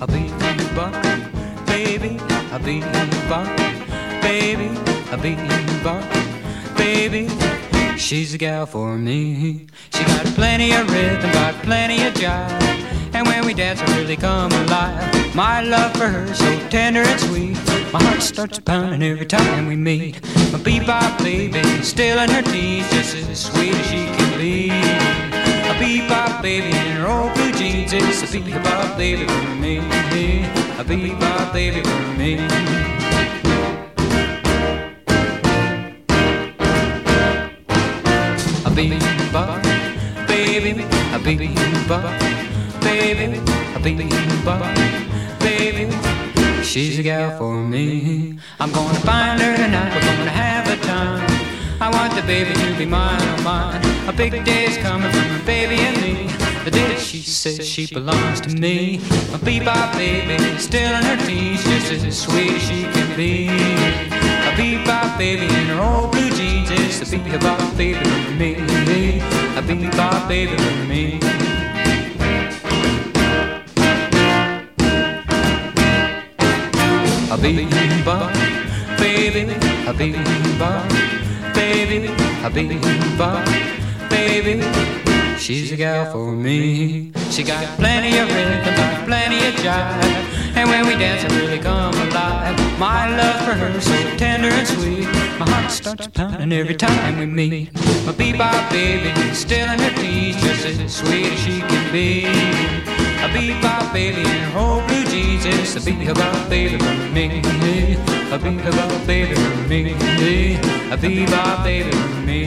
a bebop, baby, a bebop, baby, a bebop, baby. She's a gal for me. She got plenty of rhythm, got plenty of jive. And when we dance, I really come alive. My love for her so tender and sweet. My heart starts pounding every time we meet. My bebop baby, still in her teens, just as sweet as she can be. A bebop baby blue a bebop baby for me. A bebop baby for me. A bebop baby, a bebop baby, a bebop baby. She's a gal for me. I'm gonna find her tonight. We're gonna have a time. I want the baby to be mine, mine. A big day's coming for my says she belongs to me. A bebop baby, still in her teens, just as sweet as she can be. A bebop baby in her old blue jeans, it's a bebop baby for me. A bebop baby for me. A bebop, baby, a bebop, baby, a bebop, baby. She's a gal for me. She got plenty of rhythm, got plenty of jive. And when we dance, I really come alive. My love for her so tender and sweet. My heart starts pounding every time we meet. My bebop baby, is still in her teens, just as sweet as she can be. A bebop baby in her old blue jeans, it's a bebop baby for me. A bebop baby for me. A bebop baby for me.